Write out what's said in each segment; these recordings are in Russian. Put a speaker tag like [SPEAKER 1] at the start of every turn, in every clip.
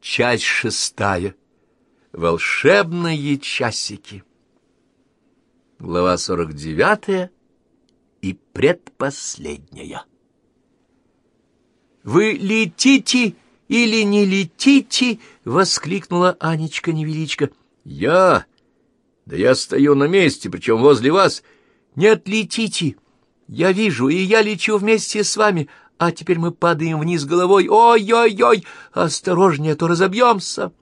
[SPEAKER 1] Часть шестая. Волшебные часики. Глава сорок девятая и предпоследняя. «Вы летите или не летите?» — воскликнула Анечка-невеличка. «Я? Да я стою на месте, причем возле вас. Не отлетите. Я вижу, и я лечу вместе с вами, а теперь мы падаем вниз головой. Ой-ой-ой, осторожнее, а то разобьемся.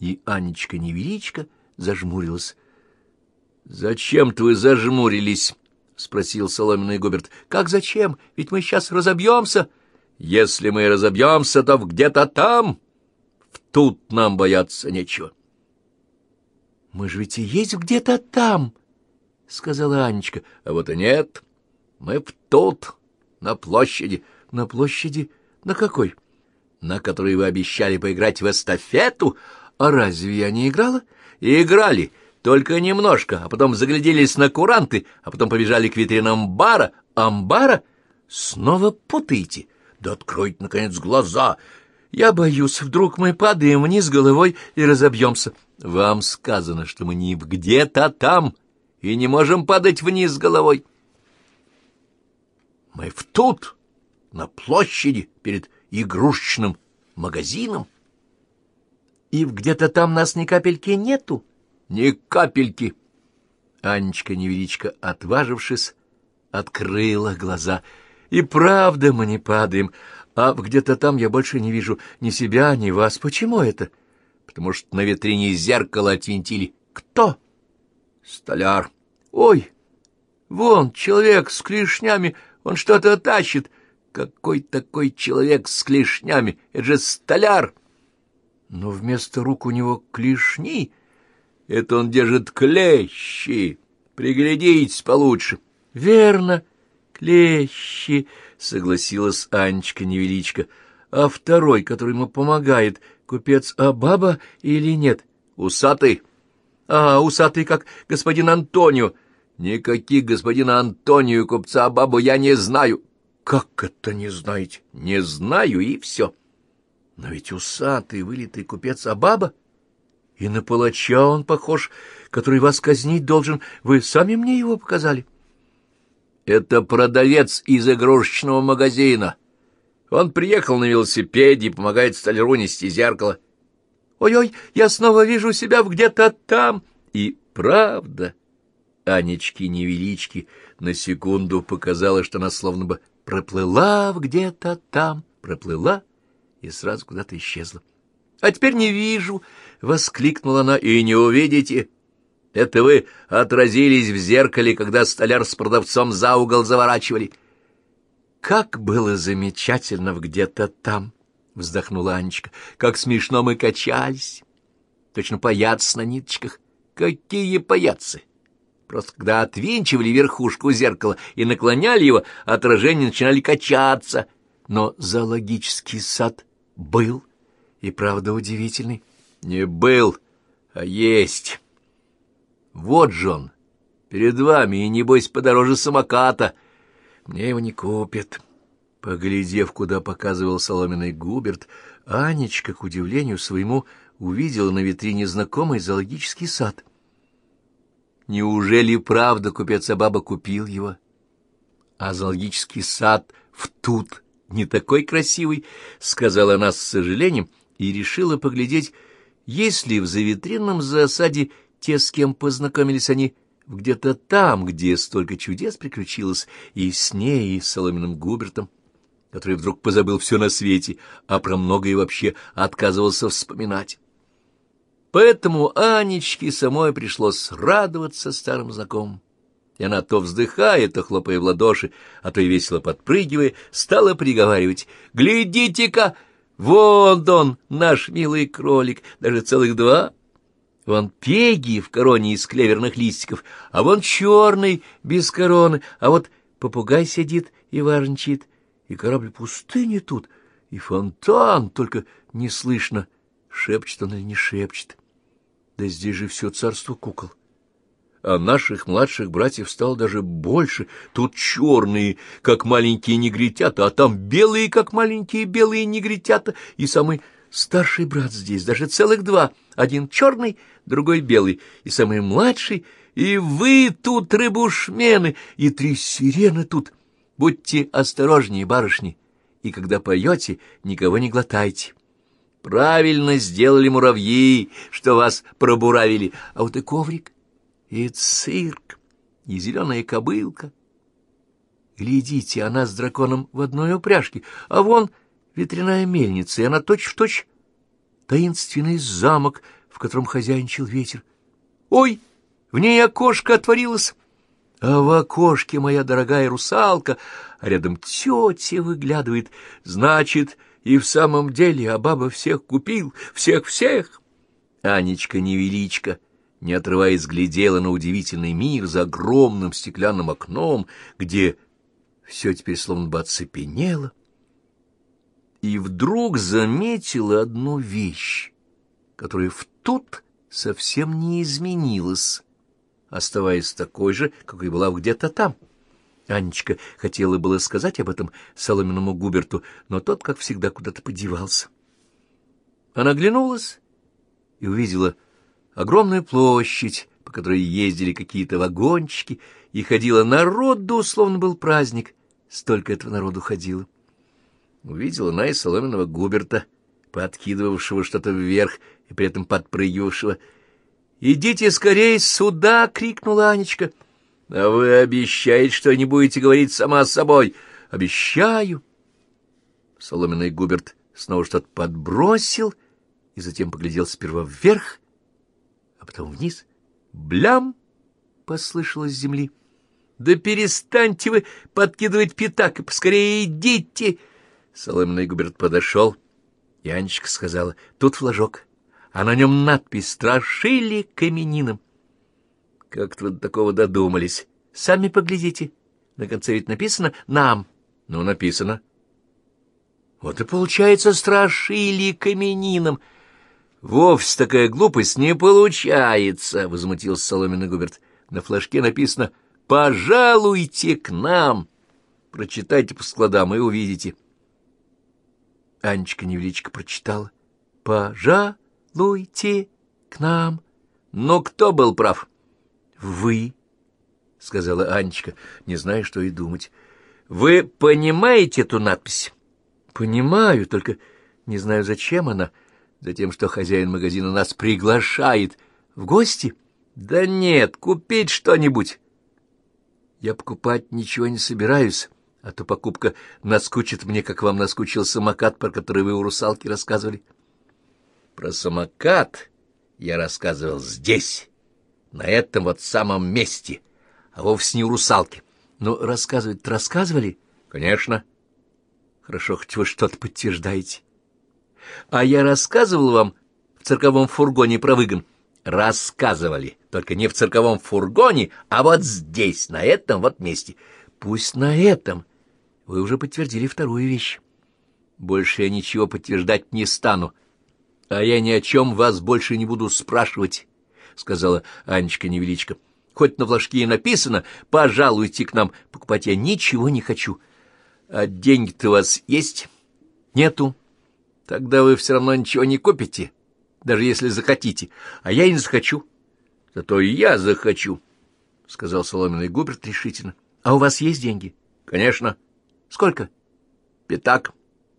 [SPEAKER 1] И Анечка-невеличка зажмурилась. — Зачем-то зажмурились? — спросил соломенный Губерт. — Как зачем? Ведь мы сейчас разобьемся. Если мы разобьемся, то где-то там. Тут нам бояться нечего. — Мы же ведь и есть где-то там, — сказала Анечка. — А вот и нет. Мы в тут, на площади. — на площади? На какой? На которой вы обещали поиграть в эстафету? А разве я не играла? играли, только немножко, а потом загляделись на куранты, а потом побежали к витринам бара. Амбара? Снова путаете? Да откройте, наконец, глаза. Я боюсь, вдруг мы падаем вниз головой и разобьемся. Вам сказано, что мы не где-то там и не можем падать вниз головой. Мы в тут на площади перед игрушечным магазином. И где-то там нас ни капельки нету? Ни капельки. Анечка-невеличка, отважившись, открыла глаза. И правда мы не падаем, а где-то там я больше не вижу ни себя, ни вас. Почему это? Потому что на витрине зеркало отвинтили. Кто? Столяр. Ой, вон человек с клешнями, он что-то тащит. Какой такой человек с клешнями? Это же столяр! Но вместо рук у него клешни. Это он держит клещи. Приглядитесь получше. — Верно, клещи, — согласилась Анечка-невеличка. — А второй, который ему помогает, купец Абаба или нет? — Усатый. — А, усатый, как господин Антонио. — Никаких господина Антонио купца Абабу я не знаю. — как это не знаете? Не знаю, и все. Но ведь усатый, вылитый купец Абаба, и на палача он похож, который вас казнить должен. Вы сами мне его показали. Это продавец из игрушечного магазина. Он приехал на велосипеде и помогает столяру нести зеркало. Ой-ой, я снова вижу себя где-то там. И правда, Анечки-невелички на секунду показалось, что она словно бы проплыла где-то там, проплыла и сразу куда-то исчезла. — А теперь не вижу! — воскликнула она. — И не увидите! Это вы отразились в зеркале, когда столяр с продавцом за угол заворачивали. — Как было замечательно где-то там! — вздохнула Анечка. — Как смешно мы качались! Точно паяц на ниточках. Какие паяцы! — Просто когда отвинчивали верхушку зеркала и наклоняли его, отражения начинали качаться. Но зоологический сад был, и правда удивительный. Не был, а есть. Вот же он, перед вами, и, небось, подороже самоката. Мне его не купят. Поглядев, куда показывал соломенный Губерт, Анечка, к удивлению своему, увидела на витрине знакомый зоологический сад — Неужели правда купец Абаба купил его? А зоологический сад в тут не такой красивый, — сказала она с сожалением и решила поглядеть, есть ли в завитринном засаде те, с кем познакомились они, где-то там, где столько чудес приключилось, и с ней, и с Соломенным Губертом, который вдруг позабыл все на свете, а про многое вообще отказывался вспоминать. Поэтому Анечке самой пришлось радоваться старым знакомым. И она то вздыхая, то хлопая в ладоши, а то и весело подпрыгивая, стала приговаривать «Глядите-ка, вот он, наш милый кролик, даже целых два!» Вон пеги в короне из клеверных листиков, а вон черный, без короны, а вот попугай сидит и важничает, и корабль пустыни тут, и фонтан, только не слышно, шепчет он или не шепчет. Да здесь же все царство кукол. А наших младших братьев стало даже больше. Тут черные, как маленькие негритята, а там белые, как маленькие белые негритята, и самый старший брат здесь, даже целых два. Один черный, другой белый, и самый младший. И вы тут, рыбушмены, и три сирены тут. Будьте осторожнее, барышни, и когда поете, никого не глотайте. Правильно сделали муравьи, что вас пробуравили. А вот и коврик, и цирк, и зеленая кобылка. Глядите, она с драконом в одной упряжке, а вон ветряная мельница, и она точь-в-точь таинственный замок, в котором хозяйничал ветер. Ой, в ней окошко отворилось, а в окошке моя дорогая русалка, а рядом тетя выглядывает. Значит, и в самом деле, а баба всех купил, всех-всех. Анечка-невеличка, не отрываясь, глядела на удивительный мир за огромным стеклянным окном, где все теперь словно бы оцепенело. И вдруг заметила одну вещь, которая в тот совсем не изменилась, оставаясь такой же, какой была где-то там. Анечка хотела было сказать об этом соломенному Губерту, но тот, как всегда, куда-то подевался. Она оглянулась и увидела огромную площадь, по которой ездили какие-то вагончики, и ходила народу, словно был праздник. Столько этого народу ходило. Увидела она и соломенного Губерта, подкидывавшего что-то вверх и при этом подпрыгивавшего. «Идите скорее сюда!» — крикнула Анечка — а вы обещаете, что не будете говорить сама с собой? Обещаю. Соломенный Губерт снова что-то подбросил и затем поглядел сперва вверх, а потом вниз. Блям! Послышалось с земли. Да перестаньте вы подкидывать пятак и поскорее идите! Соломенный Губерт подошел, и Анечка сказала, тут флажок, а на нем надпись «Страшили каменином». Как-то вот такого додумались. Сами поглядите. На конце ведь написано «нам». Ну, написано. Вот и получается страшили каменином. Вовсе такая глупость не получается, — возмутился соломенный Губерт. На флажке написано «Пожалуйте к нам». Прочитайте по складам и увидите. Анечка невеличко прочитала. «Пожалуйте к нам». Но кто был прав? Вы, — сказала Анечка, не зная, что и думать. Вы понимаете эту надпись? Понимаю, только не знаю, зачем она. Затем, что хозяин магазина нас приглашает в гости? Да нет, купить что-нибудь. Я покупать ничего не собираюсь, а то покупка наскучит мне, как вам наскучил самокат, про который вы у русалки рассказывали. Про самокат я рассказывал здесь на этом вот самом месте, а вовсе не у русалки. Ну, рассказывать-то рассказывали? Конечно. Хорошо, хоть вы что-то подтверждаете. А я рассказывал вам в цирковом фургоне про выгон? Рассказывали, только не в цирковом фургоне, а вот здесь, на этом вот месте. Пусть на этом. Вы уже подтвердили вторую вещь. Больше я ничего подтверждать не стану. А я ни о чем вас больше не буду спрашивать. — сказала Анечка невеличко. — Хоть на флажке и написано «пожалуйте к нам», покупать я ничего не хочу. А деньги-то у вас есть? Нету. Тогда вы все равно ничего не купите, даже если захотите. А я и не захочу. Зато и я захочу, — сказал соломенный Губерт решительно. — А у вас есть деньги? — Конечно. — Сколько? — Пятак,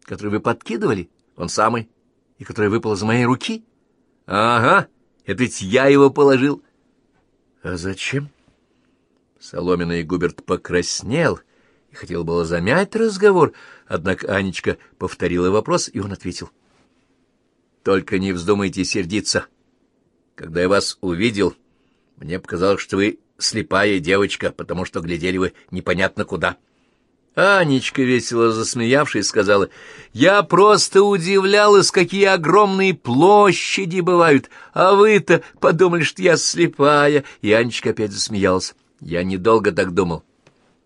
[SPEAKER 1] который вы подкидывали, он самый, и который выпал из моей руки. — Ага. Это ведь я его положил. — А зачем? Соломенный Губерт покраснел и хотел было замять разговор, однако Анечка повторила вопрос, и он ответил. — Только не вздумайте сердиться. Когда я вас увидел, мне показалось, что вы слепая девочка, потому что глядели вы непонятно куда. — Анечка, весело засмеявшись, сказала, «Я просто удивлялась, какие огромные площади бывают, а вы-то подумали, что я слепая». И Анечка опять засмеялась. «Я недолго так думал.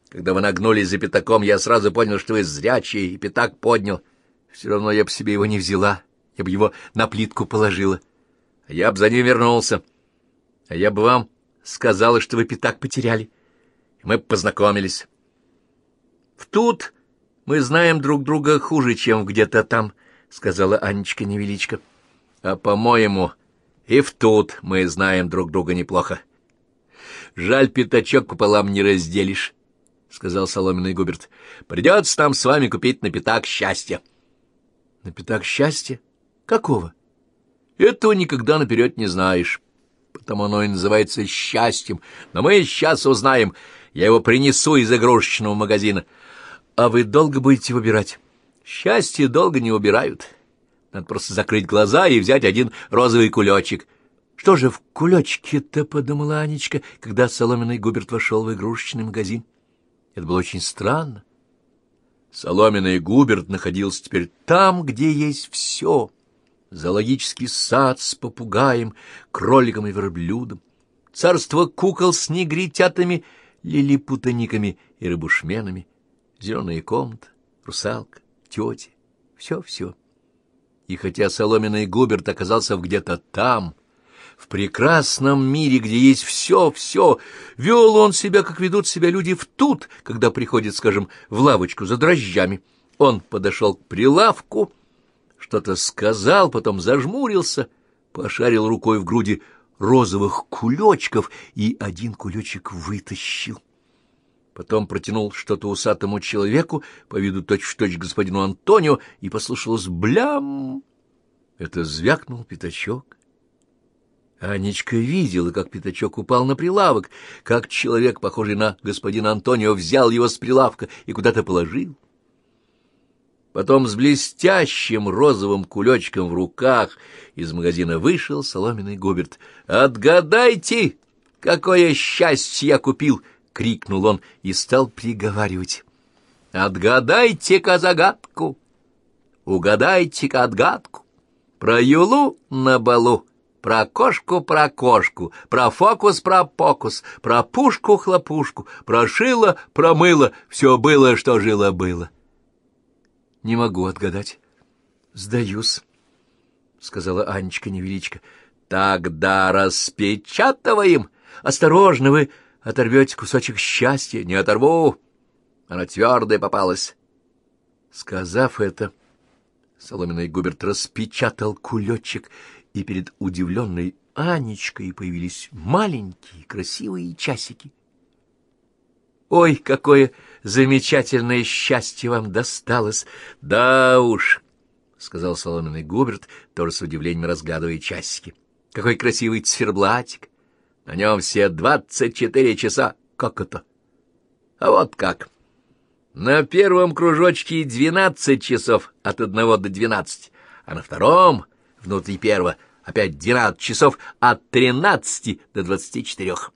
[SPEAKER 1] Когда вы нагнулись за пятаком, я сразу понял, что вы зрячий, и пятак поднял. Все равно я бы себе его не взяла, я бы его на плитку положила. А я бы за ним вернулся. А я бы вам сказала, что вы пятак потеряли, мы познакомились». В тут мы знаем друг друга хуже, чем где-то там, — сказала Анечка невеличко. — А, по-моему, и в тут мы знаем друг друга неплохо. — Жаль, пятачок пополам не разделишь, — сказал соломенный Губерт. — Придется нам с вами купить на пятак счастья. — На пятак счастья? Какого? — Этого никогда наперед не знаешь. Потому оно и называется счастьем. Но мы сейчас узнаем. Я его принесу из игрушечного магазина. А вы долго будете выбирать? Счастье долго не убирают. Надо просто закрыть глаза и взять один розовый кулечек. Что же в кулечке-то, — подумала Анечка, когда соломенный Губерт вошел в игрушечный магазин. Это было очень странно. Соломенный Губерт находился теперь там, где есть все. Зоологический сад с попугаем, кроликом и верблюдом, царство кукол с негритятами, лилипутаниками и рыбушменами, зеленая комната, русалка, тети, все-все. И хотя соломенный Губерт оказался где-то там, в прекрасном мире, где есть все-все, вел он себя, как ведут себя люди в тут, когда приходят, скажем, в лавочку за дрожжами. Он подошел к прилавку, что-то сказал, потом зажмурился, пошарил рукой в груди розовых кулечков и один кулечек вытащил. Потом протянул что-то усатому человеку, по виду точь-в-точь -точь господину Антонио, и послушалось блям. Это звякнул пятачок. Анечка видела, как пятачок упал на прилавок, как человек, похожий на господина Антонио, взял его с прилавка и куда-то положил. Потом с блестящим розовым кулечком в руках из магазина вышел соломенный Губерт. «Отгадайте, какое счастье я купил!» — крикнул он и стал приговаривать. «Отгадайте-ка загадку! Угадайте-ка отгадку! Про Юлу на балу, про кошку про кошку, про фокус про покус, про пушку-хлопушку, про шило про мыло, все было, что жило-было». «Не могу отгадать. Сдаюсь», — сказала Анечка невеличко. «Тогда распечатываем. Осторожно вы!» Оторвете кусочек счастья, не оторву. Она твердая попалась. Сказав это, соломенный Губерт распечатал кулечек, и перед удивленной Анечкой появились маленькие красивые часики. «Ой, какое замечательное счастье вам досталось! Да уж!» — сказал соломенный Губерт, тоже с удивлением разглядывая часики. «Какой красивый циферблатик! На нем все двадцать четыре часа. Как это? А вот как. На первом кружочке двенадцать часов от одного до двенадцати, а на втором, внутри первого, опять двенадцать часов от тринадцати до двадцати четырех.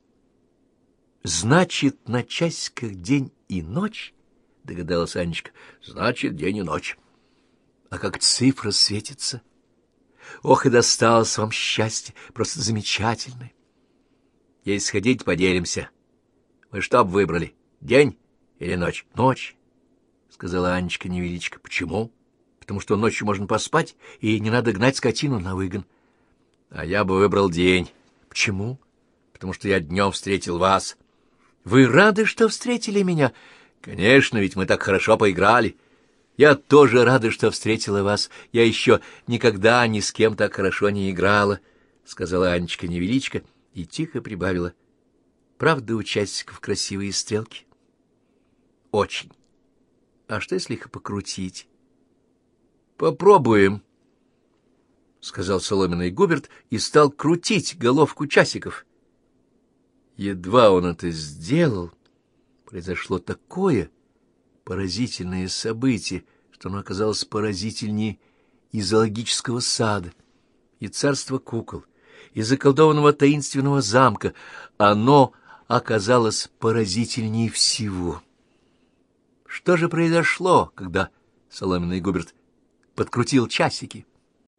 [SPEAKER 1] Значит, на часиках день и ночь, — догадалась Анечка. Значит, день и ночь. А как цифра светится? Ох, и досталось вам счастье, просто замечательное. Если сходить, поделимся. Что бы выбрали, день или ночь? Ночь, — сказала Анечка невеличко. Почему? Потому что ночью можно поспать, и не надо гнать скотину на выгон. А я бы выбрал день. Почему? Потому что я днем встретил вас. Вы рады, что встретили меня? Конечно, ведь мы так хорошо поиграли. Я тоже рада, что встретила вас. Я еще никогда ни с кем так хорошо не играла, — сказала Анечка невеличко, — и тихо прибавила. Правда, у часиков красивые стрелки? Очень. А что, если их покрутить? Попробуем, — сказал соломенный Губерт и стал крутить головку часиков. Едва он это сделал, произошло такое поразительное событие, что оно оказалось поразительнее и зоологического сада, и царства кукол, из заколдованного таинственного замка, оно оказалось поразительнее всего. Что же произошло, когда соломенный Губерт подкрутил часики?